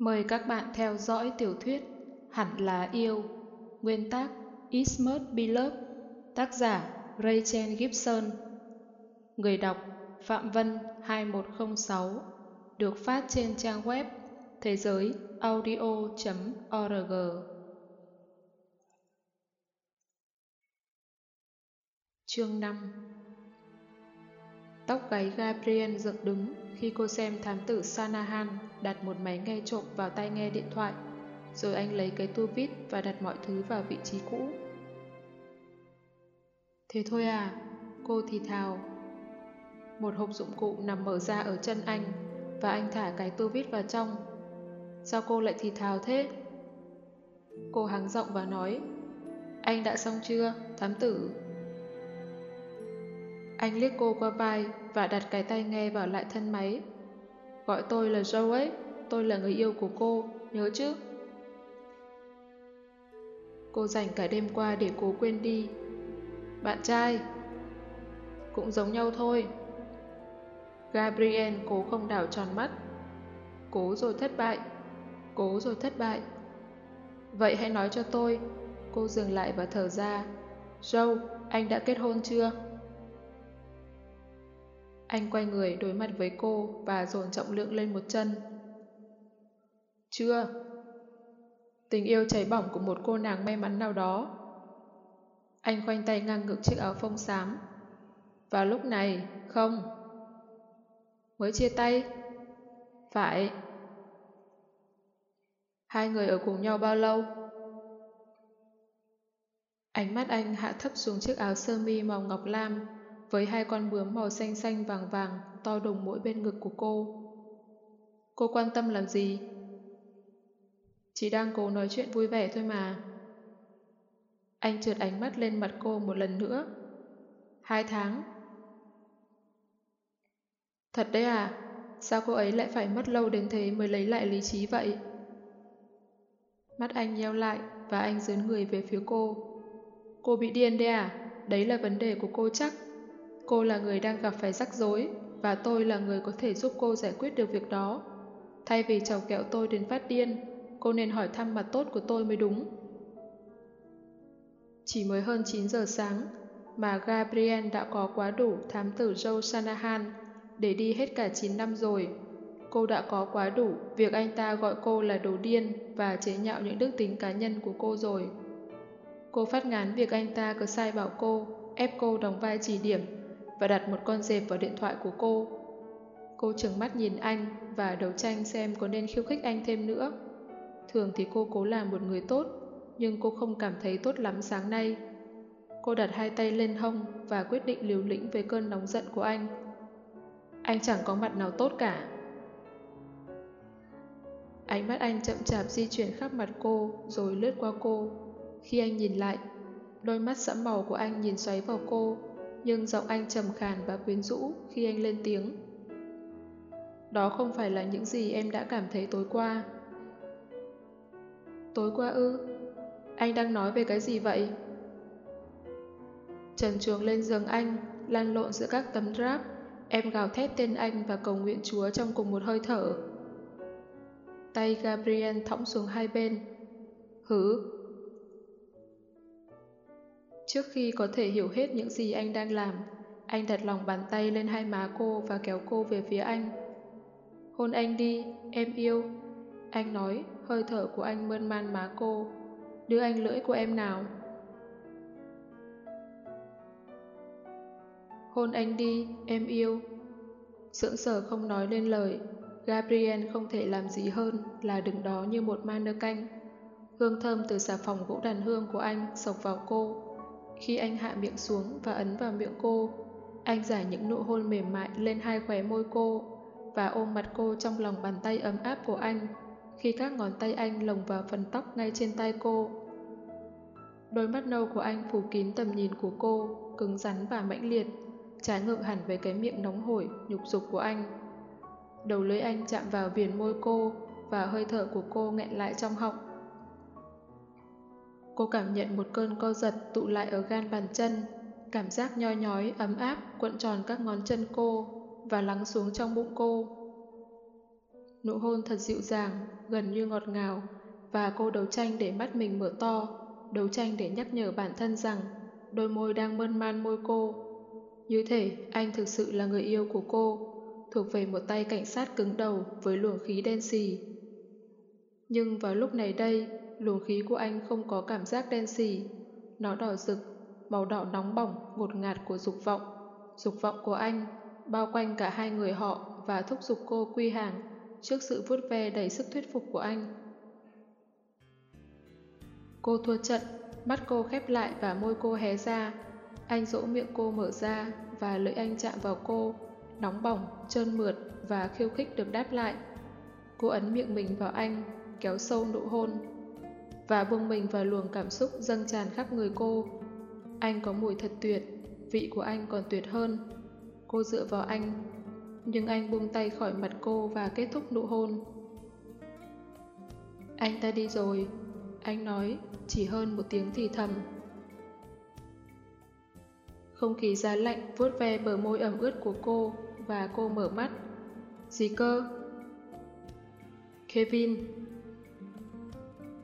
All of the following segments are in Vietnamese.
Mời các bạn theo dõi tiểu thuyết Hẳn là yêu, Nguyên tác Ismert Beloved Tác giả Rachel Gibson. Người đọc Phạm Vân 2106 Được phát trên trang web thế giới audio.org Chương 5 Tóc gáy Gabriel dựng đứng khi cô xem thám tử Sanahan đặt một máy nghe trộm vào tai nghe điện thoại, rồi anh lấy cái tua vít và đặt mọi thứ vào vị trí cũ. Thế thôi à, cô thì thào. Một hộp dụng cụ nằm mở ra ở chân anh và anh thả cái tua vít vào trong. Sao cô lại thì thào thế? Cô hắng giọng và nói, anh đã xong chưa, thám tử? Anh liếc cô qua vai và đặt cái tay nghe vào lại thân máy. Gọi tôi là Joe ấy, tôi là người yêu của cô, nhớ chứ? Cô dành cả đêm qua để cố quên đi. Bạn trai Cũng giống nhau thôi. Gabriel cố không đảo tròn mắt. Cố rồi thất bại. Cố rồi thất bại. Vậy hãy nói cho tôi. Cô dừng lại và thở ra. Joe, anh đã kết hôn chưa? Anh quay người đối mặt với cô và dồn trọng lượng lên một chân. Chưa. Tình yêu cháy bỏng của một cô nàng may mắn nào đó. Anh khoanh tay ngang ngực chiếc áo phông xám. Vào lúc này, không. Mới chia tay? Phải. Hai người ở cùng nhau bao lâu? Ánh mắt anh hạ thấp xuống chiếc áo sơ mi màu ngọc lam với hai con bướm màu xanh xanh vàng vàng, to đùng mỗi bên ngực của cô. Cô quan tâm làm gì? Chỉ đang cố nói chuyện vui vẻ thôi mà. Anh trượt ánh mắt lên mặt cô một lần nữa. Hai tháng. Thật đấy à? Sao cô ấy lại phải mất lâu đến thế mới lấy lại lý trí vậy? Mắt anh nheo lại và anh dướn người về phía cô. Cô bị điên đấy à? Đấy là vấn đề của cô chắc. Cô là người đang gặp phải rắc rối và tôi là người có thể giúp cô giải quyết được việc đó. Thay vì chọc kẹo tôi đến phát điên, cô nên hỏi thăm mặt tốt của tôi mới đúng. Chỉ mới hơn 9 giờ sáng mà Gabriel đã có quá đủ thám tử Joe Shanahan để đi hết cả 9 năm rồi. Cô đã có quá đủ việc anh ta gọi cô là đồ điên và chế nhạo những đức tính cá nhân của cô rồi. Cô phát ngán việc anh ta cứ sai bảo cô, ép cô đóng vai chỉ điểm và đặt một con dẹp vào điện thoại của cô. Cô trừng mắt nhìn anh và đấu tranh xem có nên khiêu khích anh thêm nữa. Thường thì cô cố làm một người tốt, nhưng cô không cảm thấy tốt lắm sáng nay. Cô đặt hai tay lên hông và quyết định liều lĩnh về cơn nóng giận của anh. Anh chẳng có mặt nào tốt cả. Ánh mắt anh chậm chạp di chuyển khắp mặt cô rồi lướt qua cô. Khi anh nhìn lại, đôi mắt sẫm màu của anh nhìn xoáy vào cô nhưng giọng anh trầm khàn và quyến rũ khi anh lên tiếng. Đó không phải là những gì em đã cảm thấy tối qua. Tối qua ư? Anh đang nói về cái gì vậy? Trần chuồng lên giường anh, lăn lộn giữa các tấm drap. em gào thét tên anh và cầu nguyện Chúa trong cùng một hơi thở. Tay Gabriel thõng xuống hai bên. Hứ, Trước khi có thể hiểu hết những gì anh đang làm, anh đặt lòng bàn tay lên hai má cô và kéo cô về phía anh. Hôn anh đi, em yêu. Anh nói, hơi thở của anh mơn man má cô. Đưa anh lưỡi của em nào. Hôn anh đi, em yêu. Sững sờ không nói lên lời, Gabriel không thể làm gì hơn là đứng đó như một mannequin. Hương thơm từ xà phòng gỗ đàn hương của anh sộc vào cô. Khi anh hạ miệng xuống và ấn vào miệng cô, anh giải những nụ hôn mềm mại lên hai khóe môi cô và ôm mặt cô trong lòng bàn tay ấm áp của anh khi các ngón tay anh lồng vào phần tóc ngay trên tay cô. Đôi mắt nâu của anh phủ kín tầm nhìn của cô, cứng rắn và mãnh liệt, trái ngược hẳn với cái miệng nóng hổi, nhục dục của anh. Đầu lưỡi anh chạm vào viền môi cô và hơi thở của cô nghẹn lại trong họng. Cô cảm nhận một cơn co giật tụ lại ở gan bàn chân, cảm giác nho nhói, ấm áp cuộn tròn các ngón chân cô và lắng xuống trong bụng cô. Nụ hôn thật dịu dàng, gần như ngọt ngào, và cô đấu tranh để mắt mình mở to, đấu tranh để nhắc nhở bản thân rằng đôi môi đang mơn man môi cô. Như thể anh thực sự là người yêu của cô, thuộc về một tay cảnh sát cứng đầu với luồng khí đen xì. Nhưng vào lúc này đây, luồng khí của anh không có cảm giác đen xì. Nó đỏ rực, màu đỏ nóng bỏng, ngột ngạt của dục vọng. Dục vọng của anh bao quanh cả hai người họ và thúc giục cô quy hàng trước sự vuốt ve đầy sức thuyết phục của anh. Cô thua trận, mắt cô khép lại và môi cô hé ra. Anh dỗ miệng cô mở ra và lưỡi anh chạm vào cô, nóng bỏng, trơn mượt và khiêu khích được đáp lại. Cô ấn miệng mình vào anh, kéo sâu nụ hôn và buông mình vào luồng cảm xúc dâng tràn khắp người cô. Anh có mùi thật tuyệt, vị của anh còn tuyệt hơn. Cô dựa vào anh, nhưng anh buông tay khỏi mặt cô và kết thúc nụ hôn. Anh ta đi rồi, anh nói, chỉ hơn một tiếng thì thầm. Không khí giá lạnh vuốt ve bờ môi ẩm ướt của cô và cô mở mắt. Gì cơ? Kevin.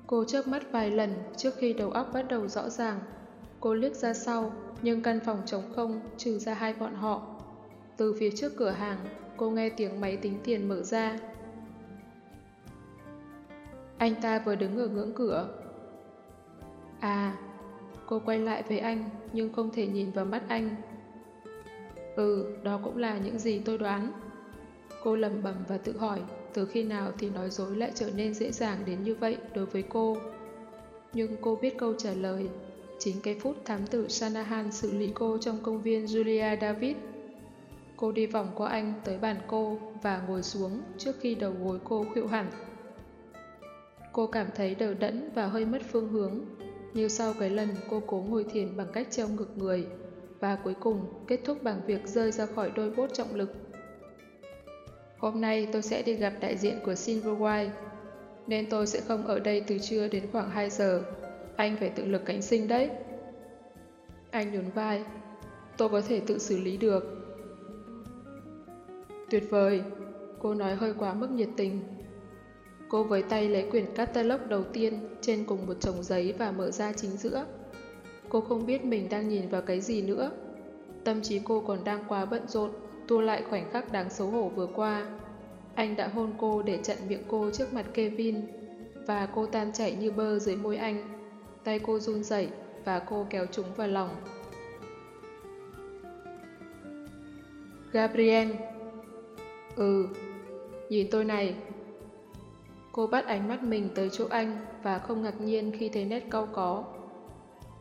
Cô chớp mắt vài lần trước khi đầu óc bắt đầu rõ ràng. Cô liếc ra sau, nhưng căn phòng trống không trừ ra hai bọn họ. Từ phía trước cửa hàng, cô nghe tiếng máy tính tiền mở ra. Anh ta vừa đứng ở ngưỡng cửa. À, cô quay lại với anh nhưng không thể nhìn vào mắt anh. Ừ, đó cũng là những gì tôi đoán. Cô lầm bầm và tự hỏi từ khi nào thì nói dối lại trở nên dễ dàng đến như vậy đối với cô. Nhưng cô biết câu trả lời. Chính cái phút thám tử Shanahan xử lý cô trong công viên Julia David. Cô đi vòng qua anh tới bàn cô và ngồi xuống trước khi đầu gối cô khuỵu hẳn. Cô cảm thấy đờ đẫn và hơi mất phương hướng, như sau cái lần cô cố ngồi thiền bằng cách treo ngực người, và cuối cùng kết thúc bằng việc rơi ra khỏi đôi bốt trọng lực. Hôm nay tôi sẽ đi gặp đại diện của Silverwhite, nên tôi sẽ không ở đây từ trưa đến khoảng 2 giờ. Anh phải tự lực cánh sinh đấy. Anh nhún vai. Tôi có thể tự xử lý được. Tuyệt vời, cô nói hơi quá mức nhiệt tình. Cô với tay lấy quyển catalog đầu tiên trên cùng một chồng giấy và mở ra chính giữa. Cô không biết mình đang nhìn vào cái gì nữa. Tâm trí cô còn đang quá bận rộn, tua lại khoảnh khắc đáng xấu hổ vừa qua. Anh đã hôn cô để chặn miệng cô trước mặt Kevin, và cô tan chảy như bơ dưới môi anh. Tay cô run rẩy và cô kéo chúng vào lòng. Gabriel Ừ, nhìn tôi này. Cô bắt ánh mắt mình tới chỗ anh và không ngạc nhiên khi thấy nét cau có.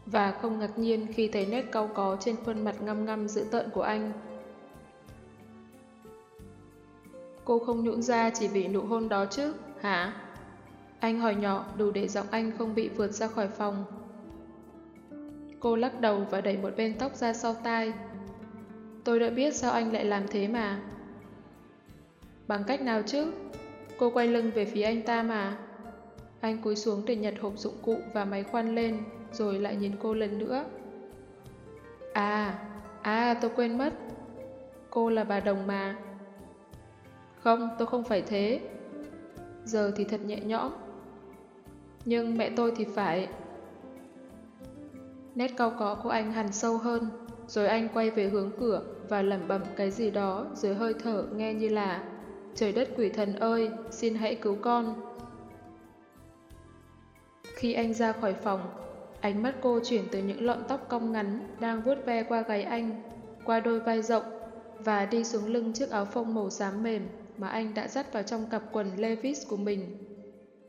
Và không ngạc nhiên khi thấy nét cau có trên khuôn mặt ngăm ngăm dữ tợn của anh. Cô không nhũn ra chỉ vì nụ hôn đó chứ, hả? Anh hỏi nhỏ đủ để giọng anh không bị vượt ra khỏi phòng. Cô lắc đầu và đẩy một bên tóc ra sau tai. Tôi đã biết sao anh lại làm thế mà. Bằng cách nào chứ? Cô quay lưng về phía anh ta mà. Anh cúi xuống để nhặt hộp dụng cụ và máy khoan lên, rồi lại nhìn cô lần nữa. À, à tôi quên mất. Cô là bà Đồng mà. Không, tôi không phải thế. Giờ thì thật nhẹ nhõm. Nhưng mẹ tôi thì phải. Nét cau có của anh hằn sâu hơn, rồi anh quay về hướng cửa và lẩm bẩm cái gì đó dưới hơi thở nghe như là Trời đất quỷ thần ơi, xin hãy cứu con. Khi anh ra khỏi phòng, ánh mắt cô chuyển từ những lọn tóc cong ngắn đang vuốt ve qua gáy anh, qua đôi vai rộng và đi xuống lưng chiếc áo phông màu xám mềm mà anh đã dắt vào trong cặp quần Levi's của mình.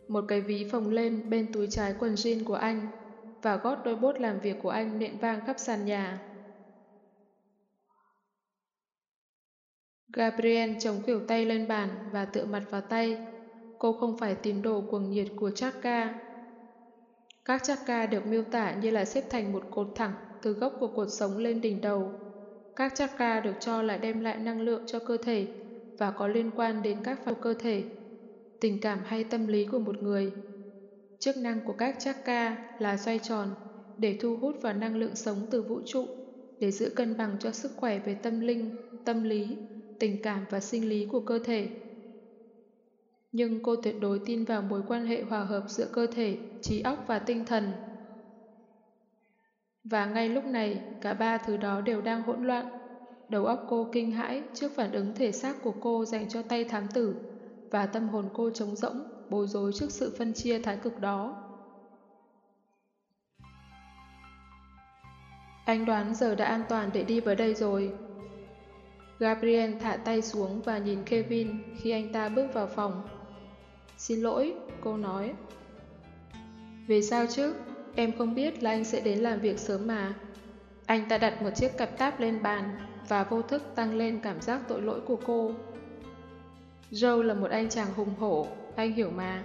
Một cái ví phồng lên bên túi trái quần jean của anh và gót đôi bốt làm việc của anh nện vang khắp sàn nhà. Gabriel chống kiểu tay lên bàn và tựa mặt vào tay. Cô không phải tín đồ cuồng nhiệt của Chaka. Các Chaka được miêu tả như là xếp thành một cột thẳng từ gốc của cột sống lên đỉnh đầu. Các Chaka được cho là đem lại năng lượng cho cơ thể và có liên quan đến các phần cơ thể, tình cảm hay tâm lý của một người. Chức năng của các chakra là xoay tròn để thu hút vào năng lượng sống từ vũ trụ để giữ cân bằng cho sức khỏe về tâm linh, tâm lý tình cảm và sinh lý của cơ thể. Nhưng cô tuyệt đối tin vào mối quan hệ hòa hợp giữa cơ thể, trí óc và tinh thần. Và ngay lúc này, cả ba thứ đó đều đang hỗn loạn. Đầu óc cô kinh hãi trước phản ứng thể xác của cô dành cho tay thám tử và tâm hồn cô trống rỗng, bối rối trước sự phân chia thái cực đó. Anh đoán giờ đã an toàn để đi vào đây rồi. Gabriel thả tay xuống và nhìn Kevin khi anh ta bước vào phòng. Xin lỗi, cô nói. Vì sao chứ? Em không biết là anh sẽ đến làm việc sớm mà. Anh ta đặt một chiếc cặp táp lên bàn và vô thức tăng lên cảm giác tội lỗi của cô. Joe là một anh chàng hùng hổ, anh hiểu mà.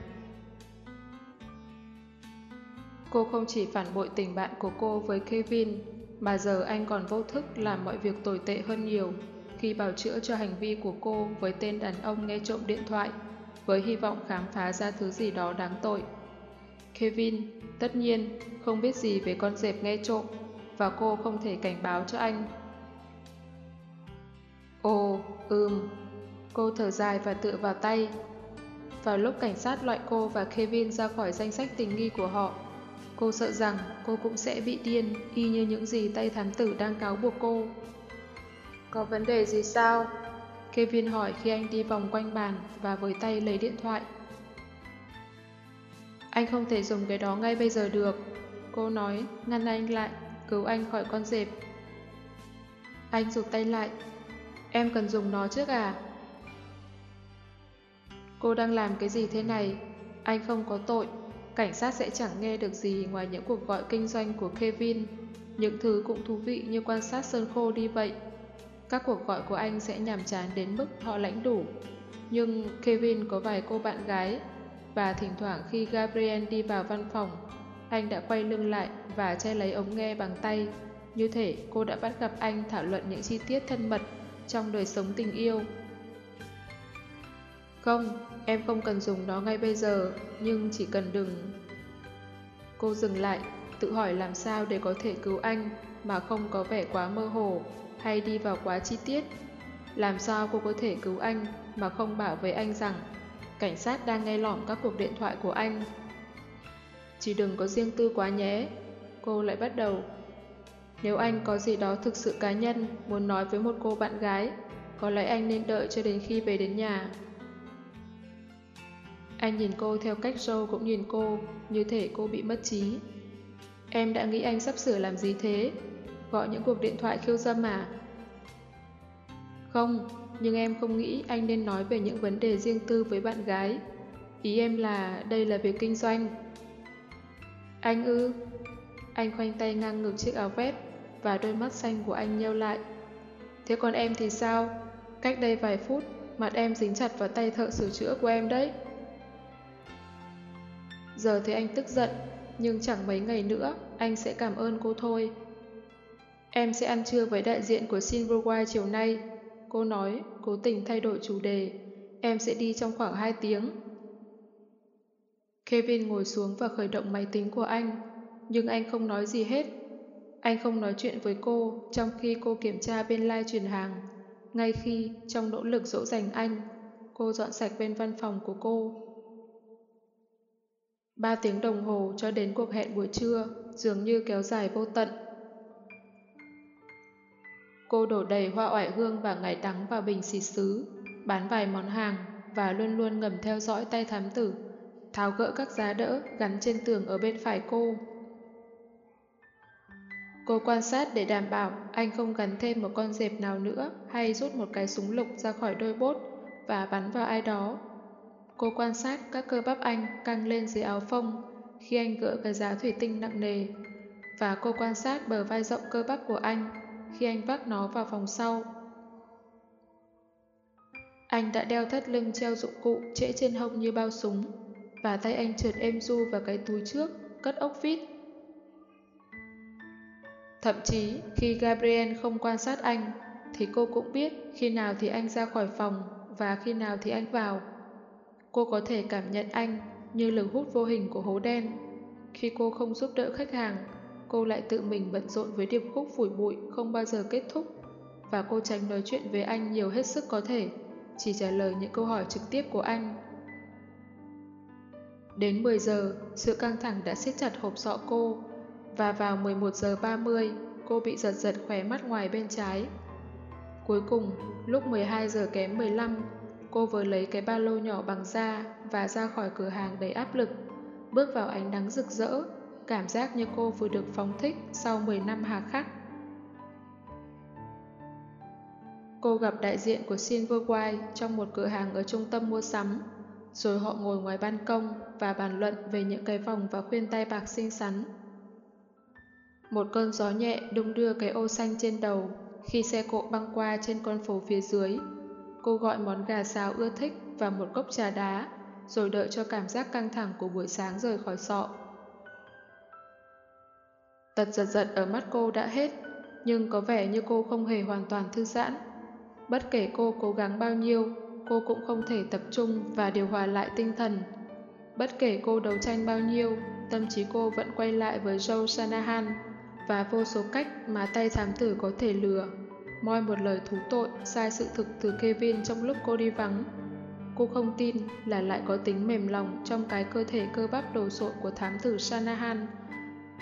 Cô không chỉ phản bội tình bạn của cô với Kevin, mà giờ anh còn vô thức làm mọi việc tồi tệ hơn nhiều khi bào chữa cho hành vi của cô với tên đàn ông nghe trộm điện thoại, với hy vọng khám phá ra thứ gì đó đáng tội. Kevin, tất nhiên, không biết gì về con dẹp nghe trộm, và cô không thể cảnh báo cho anh. Ồ, ừm. Cô thở dài và tựa vào tay. Vào lúc cảnh sát loại cô và Kevin ra khỏi danh sách tình nghi của họ, cô sợ rằng cô cũng sẽ bị điên y như những gì tay thám tử đang cáo buộc cô. Có vấn đề gì sao? Kevin hỏi khi anh đi vòng quanh bàn và với tay lấy điện thoại. Anh không thể dùng cái đó ngay bây giờ được. Cô nói, ngăn anh lại, cứu anh khỏi con dẹp. Anh rụt tay lại. Em cần dùng nó trước à? Cô đang làm cái gì thế này? Anh không có tội. Cảnh sát sẽ chẳng nghe được gì ngoài những cuộc gọi kinh doanh của Kevin. Những thứ cũng thú vị như quan sát sơn khô đi vậy. Các cuộc gọi của anh sẽ nhàm chán đến mức họ lãnh đủ. Nhưng Kevin có vài cô bạn gái và thỉnh thoảng khi Gabriel đi vào văn phòng, anh đã quay lưng lại và che lấy ống nghe bằng tay. Như thể cô đã bắt gặp anh thảo luận những chi tiết thân mật trong đời sống tình yêu. Không, em không cần dùng nó ngay bây giờ, nhưng chỉ cần đừng... Cô dừng lại, tự hỏi làm sao để có thể cứu anh mà không có vẻ quá mơ hồ hay đi vào quá chi tiết. Làm sao cô có thể cứu anh mà không bảo với anh rằng cảnh sát đang nghe lỏm các cuộc điện thoại của anh. Chỉ đừng có riêng tư quá nhé. Cô lại bắt đầu. Nếu anh có gì đó thực sự cá nhân muốn nói với một cô bạn gái, có lẽ anh nên đợi cho đến khi về đến nhà. Anh nhìn cô theo cách Joe cũng nhìn cô, như thể cô bị mất trí. Em đã nghĩ anh sắp sửa làm gì thế? Gọi những cuộc điện thoại khiêu dâm à? Không, nhưng em không nghĩ anh nên nói về những vấn đề riêng tư với bạn gái. Ý em là đây là việc kinh doanh. Anh ư? Anh khoanh tay ngang ngực chiếc áo vest và đôi mắt xanh của anh nheo lại. Thế còn em thì sao? Cách đây vài phút, mặt em dính chặt vào tay thợ sửa chữa của em đấy. Giờ thấy anh tức giận, nhưng chẳng mấy ngày nữa anh sẽ cảm ơn cô thôi. Em sẽ ăn trưa với đại diện của Silverwire chiều nay. Cô nói, cố tình thay đổi chủ đề. Em sẽ đi trong khoảng 2 tiếng. Kevin ngồi xuống và khởi động máy tính của anh, nhưng anh không nói gì hết. Anh không nói chuyện với cô trong khi cô kiểm tra bên lai truyền hàng, ngay khi, trong nỗ lực dỗ dành anh, cô dọn sạch bên văn phòng của cô. Ba tiếng đồng hồ cho đến cuộc hẹn buổi trưa dường như kéo dài vô tận. Cô đổ đầy hoa oải hương và ngải đắng vào bình xịt xứ, bán vài món hàng và luôn luôn ngầm theo dõi tay thám tử, tháo gỡ các giá đỡ gắn trên tường ở bên phải cô. Cô quan sát để đảm bảo anh không gắn thêm một con dẹp nào nữa hay rút một cái súng lục ra khỏi đôi bốt và bắn vào ai đó. Cô quan sát các cơ bắp anh căng lên dưới áo phông khi anh gỡ cái giá thủy tinh nặng nề và cô quan sát bờ vai rộng cơ bắp của anh khi anh vác nó vào phòng sau. Anh đã đeo thắt lưng treo dụng cụ trễ trên hông như bao súng và tay anh trượt êm du vào cái túi trước, cất ốc vít. Thậm chí khi Gabriel không quan sát anh thì cô cũng biết khi nào thì anh ra khỏi phòng và khi nào thì anh vào. Cô có thể cảm nhận anh như lực hút vô hình của hố đen. Khi cô không giúp đỡ khách hàng cô lại tự mình bận rộn với điệp khúc phủi bụi không bao giờ kết thúc và cô tránh nói chuyện với anh nhiều hết sức có thể, chỉ trả lời những câu hỏi trực tiếp của anh. Đến 10 giờ, sự căng thẳng đã siết chặt hộp sọ cô, và vào 11 giờ 30, cô bị giật giật khóe mắt ngoài bên trái. Cuối cùng, lúc 12 giờ kém 15, cô vừa lấy cái ba lô nhỏ bằng da và ra khỏi cửa hàng đầy áp lực, bước vào ánh nắng rực rỡ, cảm giác như cô vừa được phóng thích sau 10 năm hà khắc. Cô gặp đại diện của Silverwhite trong một cửa hàng ở trung tâm mua sắm, rồi họ ngồi ngoài ban công và bàn luận về những cái vòng và khuyên tay bạc xinh xắn. Một cơn gió nhẹ đung đưa cái ô xanh trên đầu khi xe cộ băng qua trên con phố phía dưới. Cô gọi món gà xào ưa thích và một cốc trà đá, rồi đợi cho cảm giác căng thẳng của buổi sáng rời khỏi sọ. Tật giật giật ở mắt cô đã hết, nhưng có vẻ như cô không hề hoàn toàn thư giãn. Bất kể cô cố gắng bao nhiêu, cô cũng không thể tập trung và điều hòa lại tinh thần. Bất kể cô đấu tranh bao nhiêu, tâm trí cô vẫn quay lại với Joe Shanahan và vô số cách mà tay thám tử có thể lừa, moi một lời thú tội sai sự thực từ Kevin trong lúc cô đi vắng. Cô không tin là lại có tính mềm lòng trong cái cơ thể cơ bắp đồ sộ của thám tử Shanahan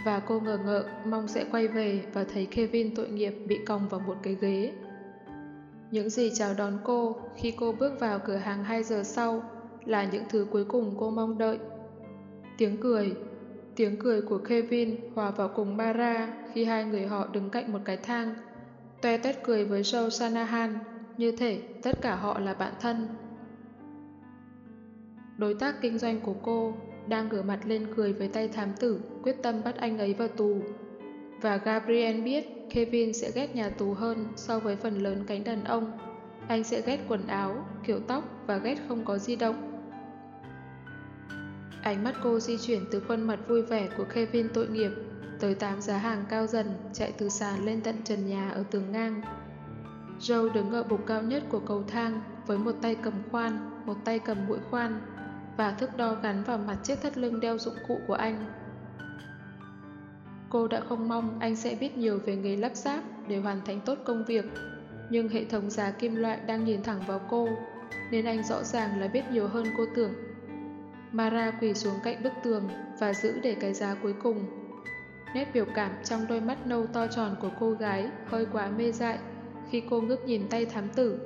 và cô ngờ ngợ mong sẽ quay về và thấy Kevin tội nghiệp bị còng vào một cái ghế. Những gì chào đón cô khi cô bước vào cửa hàng 2 giờ sau là những thứ cuối cùng cô mong đợi. Tiếng cười, tiếng cười của Kevin hòa vào cùng Mara khi hai người họ đứng cạnh một cái thang, toe tét cười với Joe Sanahan, như thể tất cả họ là bạn thân. Đối tác kinh doanh của cô đang ngửa mặt lên cười với tay thám tử, quyết tâm bắt anh ấy vào tù. Và Gabriel biết Kevin sẽ ghét nhà tù hơn so với phần lớn cánh đàn ông. Anh sẽ ghét quần áo, kiểu tóc và ghét không có di động. Ánh mắt cô di chuyển từ khuôn mặt vui vẻ của Kevin tội nghiệp tới tám giá hàng cao dần chạy từ sàn lên tận trần nhà ở tường ngang. Joe đứng ở bục cao nhất của cầu thang với một tay cầm khoan, một tay cầm mũi khoan và thước đo gắn vào mặt chiếc thắt lưng đeo dụng cụ của anh. Cô đã không mong anh sẽ biết nhiều về nghề lắp ráp để hoàn thành tốt công việc, nhưng hệ thống giá kim loại đang nhìn thẳng vào cô, nên anh rõ ràng là biết nhiều hơn cô tưởng. Mara quỳ xuống cạnh bức tường và giữ để cái giá cuối cùng. Nét biểu cảm trong đôi mắt nâu to tròn của cô gái hơi quá mê dại khi cô ngước nhìn tay thám tử.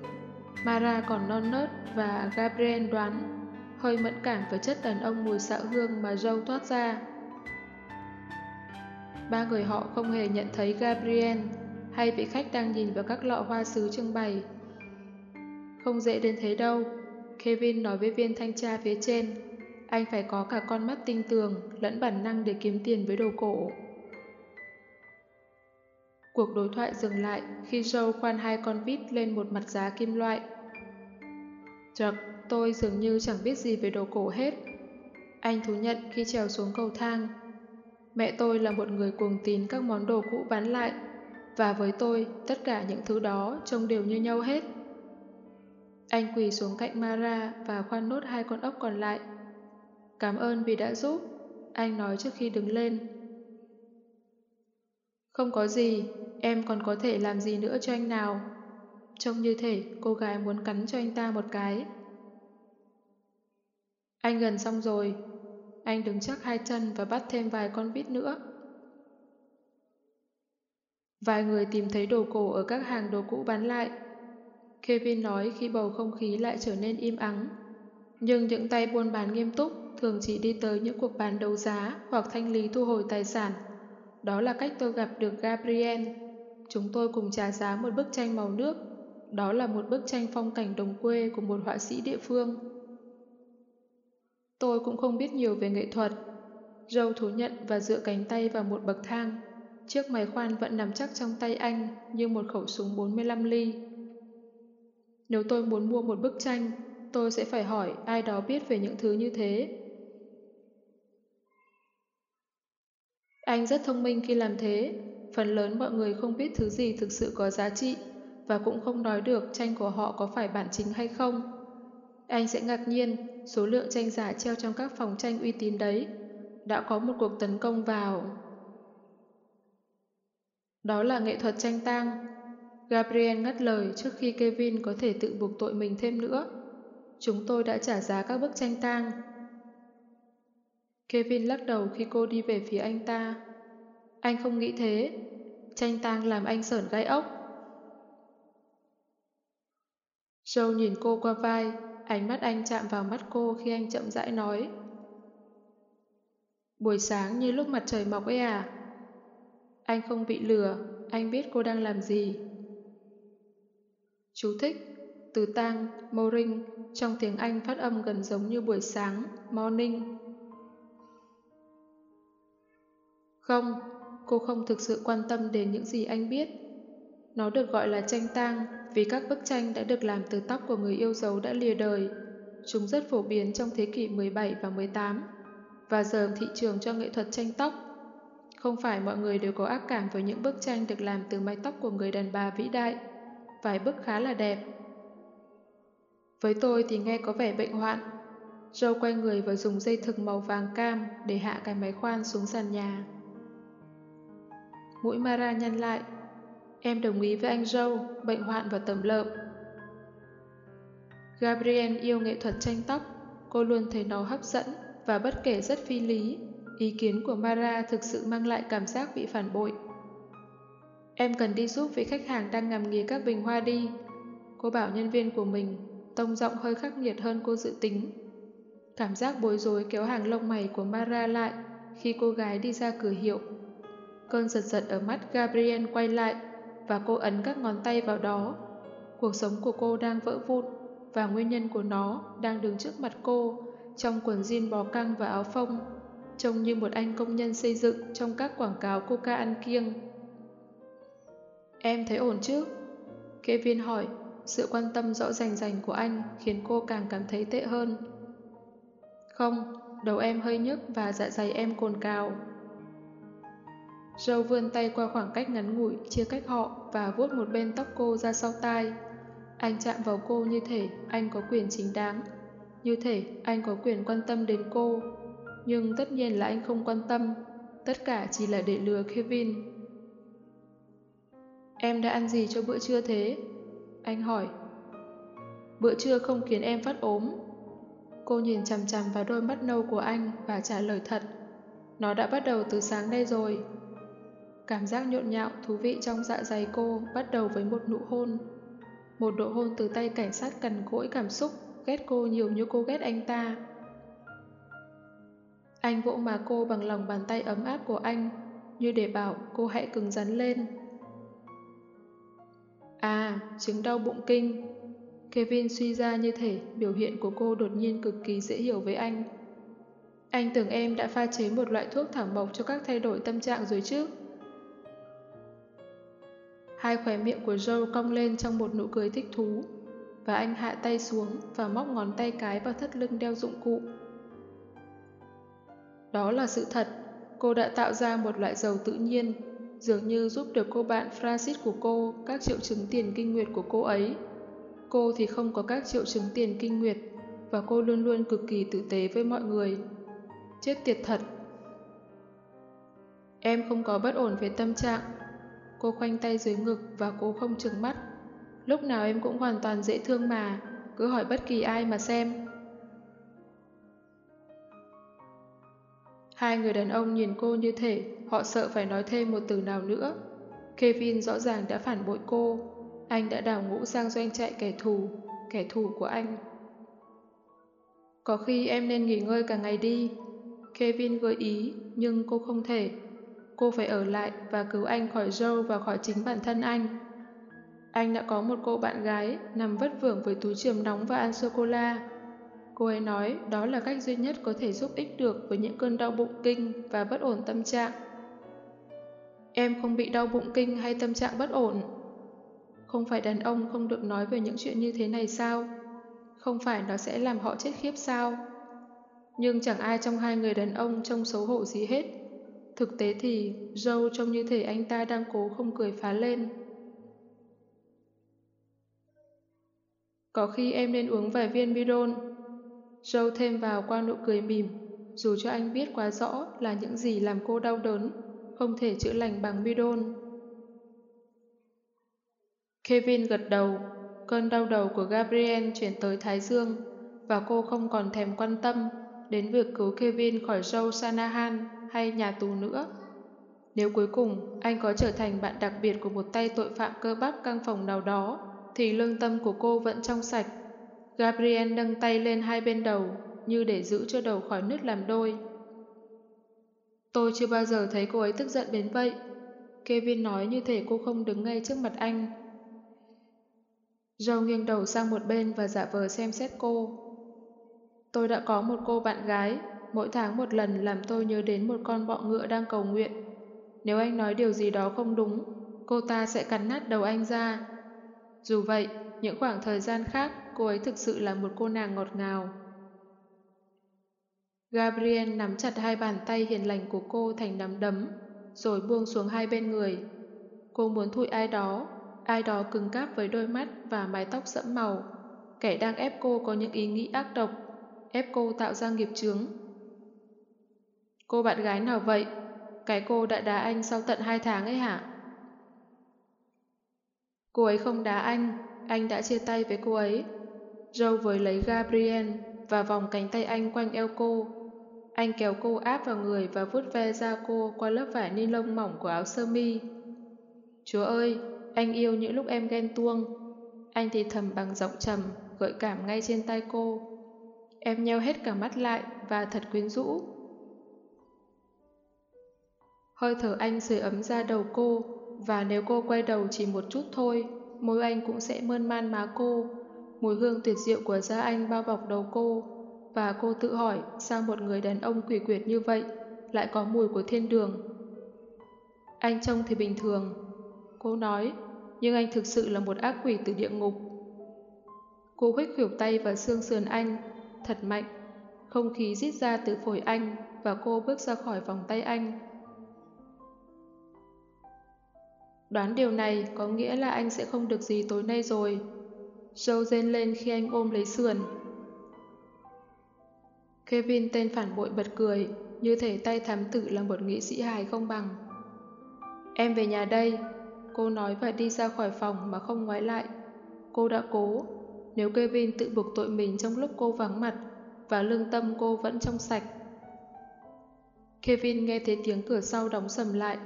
Mara còn non nớt và Gabriel đoán hơi mẫn cảm với chất đàn ông mùi xạo hương mà Joe thoát ra. Ba người họ không hề nhận thấy Gabriel hay vị khách đang nhìn vào các lọ hoa sứ trưng bày. Không dễ đến thế đâu, Kevin nói với viên thanh tra phía trên. Anh phải có cả con mắt tinh tường lẫn bản năng để kiếm tiền với đồ cổ. Cuộc đối thoại dừng lại khi Joe khoan hai con vít lên một mặt giá kim loại. Chật, tôi dường như chẳng biết gì về đồ cổ hết. Anh thú nhận khi trèo xuống cầu thang. Mẹ tôi là một người cuồng tín các món đồ cũ bán lại, và với tôi, tất cả những thứ đó trông đều như nhau hết. Anh quỳ xuống cạnh Mara và khoan nốt hai con ốc còn lại. Cảm ơn vì đã giúp, anh nói trước khi đứng lên. Không có gì, em còn có thể làm gì nữa cho anh nào. Trông như thể cô gái muốn cắn cho anh ta một cái. Anh gần xong rồi. Anh đứng chắc hai chân và bắt thêm vài con vít nữa. Vài người tìm thấy đồ cổ ở các hàng đồ cũ bán lại. Kevin nói khi bầu không khí lại trở nên im ắng. Nhưng những tay buôn bán nghiêm túc thường chỉ đi tới những cuộc bán đấu giá hoặc thanh lý thu hồi tài sản. Đó là cách tôi gặp được Gabriel. Chúng tôi cùng trả giá một bức tranh màu nước. Đó là một bức tranh phong cảnh đồng quê của một họa sĩ địa phương. Tôi cũng không biết nhiều về nghệ thuật. Joe thú nhận và dựa cánh tay vào một bậc thang. Chiếc máy khoan vẫn nằm chắc trong tay anh như một khẩu súng 45 ly. Nếu tôi muốn mua một bức tranh, tôi sẽ phải hỏi ai đó biết về những thứ như thế. Anh rất thông minh khi làm thế. Phần lớn mọi người không biết thứ gì thực sự có giá trị và cũng không nói được tranh của họ có phải bản chính hay không. Anh sẽ ngạc nhiên số lượng tranh giả treo trong các phòng tranh uy tín đấy. Đã có một cuộc tấn công vào. Đó là nghệ thuật tranh tang. Gabriel ngắt lời trước khi Kevin có thể tự buộc tội mình thêm nữa. Chúng tôi đã trả giá các bức tranh tang. Kevin lắc đầu khi cô đi về phía anh ta. Anh không nghĩ thế. Tranh tang làm anh sởn gai ốc. Joe nhìn cô qua vai, ánh mắt anh chạm vào mắt cô khi anh chậm rãi nói. Buổi sáng như lúc mặt trời mọc ấy à? Anh không bị lừa, anh biết cô đang làm gì. Chú thích từ tang, morning, trong tiếng Anh phát âm gần giống như buổi sáng, morning. Không, cô không thực sự quan tâm đến những gì anh biết. Nó được gọi là tranh tang vì các bức tranh đã được làm từ tóc của người yêu dấu đã lìa đời. Chúng rất phổ biến trong thế kỷ 17 và 18 và giờ thị trường cho nghệ thuật tranh tóc. Không phải mọi người đều có ác cảm với những bức tranh được làm từ mái tóc của người đàn bà vĩ đại. Vài bức khá là đẹp. Với tôi thì nghe có vẻ bệnh hoạn. Joe quay người và dùng dây thừng màu vàng cam để hạ cái máy khoan xuống sàn nhà. Mũi Mara nhăn lại. Em đồng ý với anh Joe, bệnh hoạn và tầm lợm. Gabriel yêu nghệ thuật tranh tóc, cô luôn thấy nó hấp dẫn và bất kể rất phi lý, ý kiến của Mara thực sự mang lại cảm giác bị phản bội. Em cần đi giúp vị khách hàng đang ngắm nghía các bình hoa đi. Cô bảo nhân viên của mình, tông giọng hơi khắc nghiệt hơn cô dự tính. Cảm giác bối rối kéo hàng lông mày của Mara lại khi cô gái đi ra cửa hiệu. Cơn giật giật ở mắt Gabriel quay lại và cô ấn các ngón tay vào đó. Cuộc sống của cô đang vỡ vụn và nguyên nhân của nó đang đứng trước mặt cô trong quần jean bó căng và áo phông, trông như một anh công nhân xây dựng trong các quảng cáo coca ăn kiêng. Em thấy ổn chứ? Kevin hỏi, sự quan tâm rõ rành rành của anh khiến cô càng cảm thấy tệ hơn. Không, đầu em hơi nhức và dạ dày em cồn cào. Joe vươn tay qua khoảng cách ngắn ngủi, chia cách họ và vuốt một bên tóc cô ra sau tai. Anh chạm vào cô như thể anh có quyền chính đáng. Như thể anh có quyền quan tâm đến cô. Nhưng tất nhiên là anh không quan tâm. Tất cả chỉ là để lừa Kevin. Em đã ăn gì cho bữa trưa thế? Anh hỏi. Bữa trưa không khiến em phát ốm. Cô nhìn chằm chằm vào đôi mắt nâu của anh và trả lời thật. Nó đã bắt đầu từ sáng nay rồi. Cảm giác nhộn nhạo, thú vị trong dạ dày cô bắt đầu với một nụ hôn. Một độ hôn từ tay cảnh sát cằn cỗi cảm xúc, ghét cô nhiều như cô ghét anh ta. Anh vỗ má cô bằng lòng bàn tay ấm áp của anh, như để bảo cô hãy cứng rắn lên. À, chứng đau bụng kinh. Kevin suy ra như thể biểu hiện của cô đột nhiên cực kỳ dễ hiểu với anh. Anh tưởng em đã pha chế một loại thuốc thảo mộc cho các thay đổi tâm trạng rồi chứ? Hai khóe miệng của Joe cong lên trong một nụ cười thích thú, và anh hạ tay xuống và móc ngón tay cái vào thắt lưng đeo dụng cụ. Đó là sự thật, cô đã tạo ra một loại dầu tự nhiên, dường như giúp được cô bạn Francis của cô các triệu chứng tiền kinh nguyệt của cô ấy. Cô thì không có các triệu chứng tiền kinh nguyệt, và cô luôn luôn cực kỳ tử tế với mọi người. Chết tiệt thật! Em không có bất ổn về tâm trạng, Cô khoanh tay dưới ngực và cố không trừng mắt. Lúc nào em cũng hoàn toàn dễ thương mà, cứ hỏi bất kỳ ai mà xem. Hai người đàn ông nhìn cô như thể họ sợ phải nói thêm một từ nào nữa. Kevin rõ ràng đã phản bội cô. Anh đã đào ngũ sang doanh trại kẻ thù, kẻ thù của anh. Có khi em nên nghỉ ngơi cả ngày đi. Kevin gợi ý, nhưng cô không thể. Cô phải ở lại và cứu anh khỏi Joe và khỏi chính bản thân anh. Anh đã có một cô bạn gái nằm vất vưởng với túi trường nóng và ăn sô-cô-la. Cô ấy nói đó là cách duy nhất có thể giúp ích được với những cơn đau bụng kinh và bất ổn tâm trạng. Em không bị đau bụng kinh hay tâm trạng bất ổn. Không phải đàn ông không được nói về những chuyện như thế này sao? Không phải nó sẽ làm họ chết khiếp sao? Nhưng chẳng ai trong hai người đàn ông trông xấu hổ gì hết. Thực tế thì Joe trông như thể anh ta đang cố không cười phá lên. Có khi em nên uống vài viên bidon. Joe thêm vào qua nụ cười mỉm, dù cho anh biết quá rõ là những gì làm cô đau đớn, không thể chữa lành bằng bidon. Kevin gật đầu, cơn đau đầu của Gabriel chuyển tới Thái Dương, và cô không còn thèm quan tâm, đến việc cứu Kevin khỏi Joe Sanahan hay nhà tù nữa. Nếu cuối cùng anh có trở thành bạn đặc biệt của một tay tội phạm cơ bắp căng phòng nào đó, thì lương tâm của cô vẫn trong sạch. Gabriel nâng tay lên hai bên đầu, như để giữ cho đầu khỏi nứt làm đôi. Tôi chưa bao giờ thấy cô ấy tức giận đến vậy. Kevin nói như thể cô không đứng ngay trước mặt anh. Joe nghiêng đầu sang một bên và giả vờ xem xét cô. Tôi đã có một cô bạn gái, mỗi tháng một lần làm tôi nhớ đến một con bọ ngựa đang cầu nguyện. Nếu anh nói điều gì đó không đúng, cô ta sẽ cắn nát đầu anh ra. Dù vậy, những khoảng thời gian khác, cô ấy thực sự là một cô nàng ngọt ngào. Gabriel nắm chặt hai bàn tay hiền lành của cô thành nắm đấm, rồi buông xuống hai bên người. Cô muốn thụi ai đó, ai đó cứng cáp với đôi mắt và mái tóc sẫm màu, kẻ đang ép cô có những ý nghĩ ác độc, ép cô tạo ra nghiệp chướng. Cô bạn gái nào vậy? Cái cô đã đá anh sau tận hai tháng ấy hả? Cô ấy không đá anh, anh đã chia tay với cô ấy. Joe với lấy Gabriel và vòng cánh tay anh quanh eo cô. Anh kéo cô áp vào người và vuốt ve da cô qua lớp vải ni lông mỏng của áo sơ mi. Chúa ơi, anh yêu những lúc em ghen tuông. Anh thì thầm bằng giọng trầm, gợi cảm ngay trên tay cô. Em nheo hết cả mắt lại và thật quyến rũ. Hơi thở anh sưởi ấm ra đầu cô, và nếu cô quay đầu chỉ một chút thôi, môi anh cũng sẽ mơn man má cô. Mùi hương tuyệt diệu của da anh bao bọc đầu cô, và cô tự hỏi sao một người đàn ông quỷ quyệt như vậy lại có mùi của thiên đường. Anh trông thì bình thường, cô nói, nhưng anh thực sự là một ác quỷ từ địa ngục. Cô khuếch khỉu tay vào xương sườn anh, thật mạnh. Không khí rít ra từ phổi anh và cô bước ra khỏi vòng tay anh. Đoán điều này có nghĩa là anh sẽ không được gì tối nay rồi. Joe rên lên khi anh ôm lấy sườn. Kevin tên phản bội bật cười, như thể tay thám tử là một nghị sĩ hài không bằng. Em về nhà đây, cô nói và đi ra khỏi phòng mà không ngoái lại. Cô đã cố, nếu Kevin tự buộc tội mình trong lúc cô vắng mặt và lương tâm cô vẫn trong sạch. Kevin nghe thấy tiếng cửa sau đóng sầm lại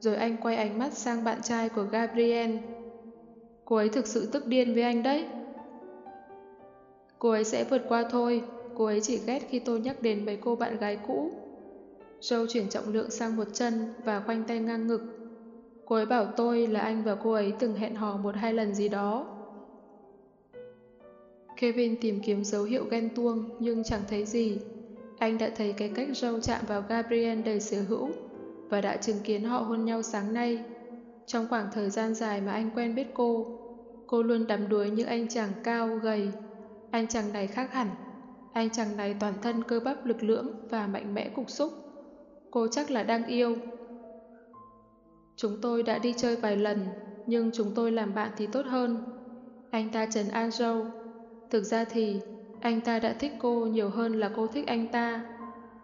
rồi anh quay ánh mắt sang bạn trai của Gabriel. Cô ấy thực sự tức điên với anh đấy. Cô ấy sẽ vượt qua thôi, cô ấy chỉ ghét khi tôi nhắc đến mấy cô bạn gái cũ. Joe chuyển trọng lượng sang một chân và khoanh tay ngang ngực. Cô ấy bảo tôi là anh và cô ấy từng hẹn hò một hai lần gì đó. Kevin tìm kiếm dấu hiệu ghen tuông nhưng chẳng thấy gì. Anh đã thấy cái cách Joe chạm vào Gabriel đầy sở hữu và đã chứng kiến họ hôn nhau sáng nay. Trong khoảng thời gian dài mà anh quen biết cô, cô luôn đắm đuối như anh chàng cao, gầy. Anh chàng này khác hẳn. Anh chàng này toàn thân cơ bắp lực lưỡng và mạnh mẽ cục xúc. Cô chắc là đang yêu. Chúng tôi đã đi chơi vài lần, nhưng chúng tôi làm bạn thì tốt hơn. Anh ta trấn an Joe. Thực ra thì, anh ta đã thích cô nhiều hơn là cô thích anh ta.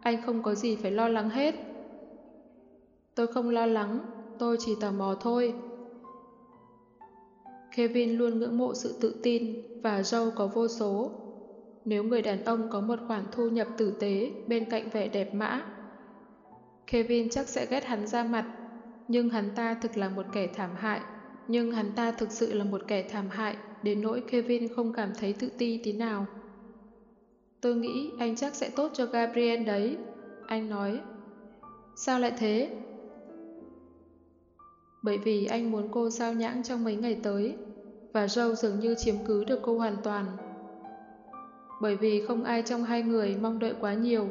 Anh không có gì phải lo lắng hết. Tôi không lo lắng, tôi chỉ tò mò thôi. Kevin luôn ngưỡng mộ sự tự tin và Joe có vô số. Nếu người đàn ông có một khoản thu nhập tử tế bên cạnh vẻ đẹp mã, Kevin chắc sẽ ghét hắn ra mặt, nhưng hắn ta thực là một kẻ thảm hại. Nhưng hắn ta thực sự là một kẻ thảm hại đến nỗi Kevin không cảm thấy tự ti tí nào. Tôi nghĩ anh chắc sẽ tốt cho Gabriel đấy, anh nói. Sao lại thế? Bởi vì anh muốn cô sao nhãng trong mấy ngày tới, và Joe dường như chiếm cứ được cô hoàn toàn. Bởi vì không ai trong hai người mong đợi quá nhiều.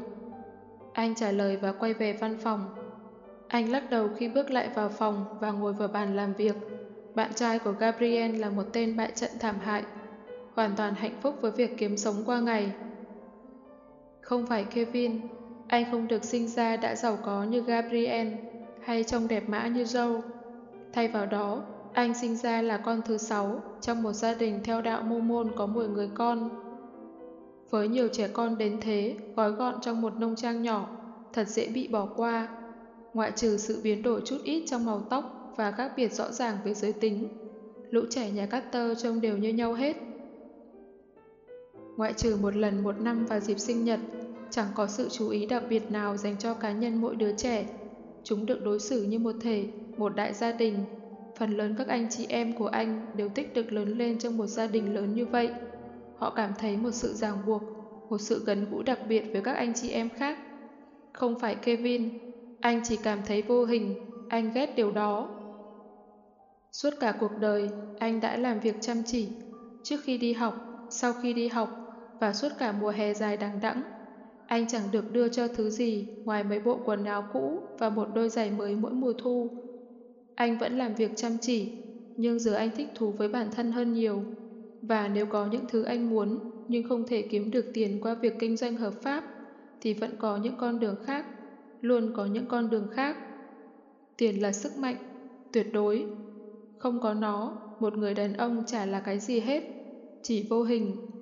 Anh trả lời và quay về văn phòng. Anh lắc đầu khi bước lại vào phòng và ngồi vào bàn làm việc. Bạn trai của Gabriel là một tên bại trận thảm hại, hoàn toàn hạnh phúc với việc kiếm sống qua ngày. Không phải Kevin, anh không được sinh ra đã giàu có như Gabriel hay trông đẹp mã như Joe. Thay vào đó, anh sinh ra là con thứ sáu trong một gia đình theo đạo mô môn có 10 người con. Với nhiều trẻ con đến thế, gói gọn trong một nông trang nhỏ, thật dễ bị bỏ qua, ngoại trừ sự biến đổi chút ít trong màu tóc và khác biệt rõ ràng về giới tính. Lũ trẻ nhà Carter trông đều như nhau hết. Ngoại trừ một lần một năm vào dịp sinh nhật, chẳng có sự chú ý đặc biệt nào dành cho cá nhân mỗi đứa trẻ. Chúng được đối xử như một thể, một đại gia đình. Phần lớn các anh chị em của anh đều tích được lớn lên trong một gia đình lớn như vậy. Họ cảm thấy một sự ràng buộc, một sự gần gũi đặc biệt với các anh chị em khác. Không phải Kevin, anh chỉ cảm thấy vô hình, anh ghét điều đó. Suốt cả cuộc đời, anh đã làm việc chăm chỉ. Trước khi đi học, sau khi đi học và suốt cả mùa hè dài đằng đẵng, anh chẳng được đưa cho thứ gì ngoài mấy bộ quần áo cũ và một đôi giày mới mỗi mùa thu. Anh vẫn làm việc chăm chỉ, nhưng giờ anh thích thú với bản thân hơn nhiều. Và nếu có những thứ anh muốn nhưng không thể kiếm được tiền qua việc kinh doanh hợp pháp, thì vẫn có những con đường khác, luôn có những con đường khác. Tiền là sức mạnh, tuyệt đối. Không có nó, một người đàn ông chả là cái gì hết, chỉ vô hình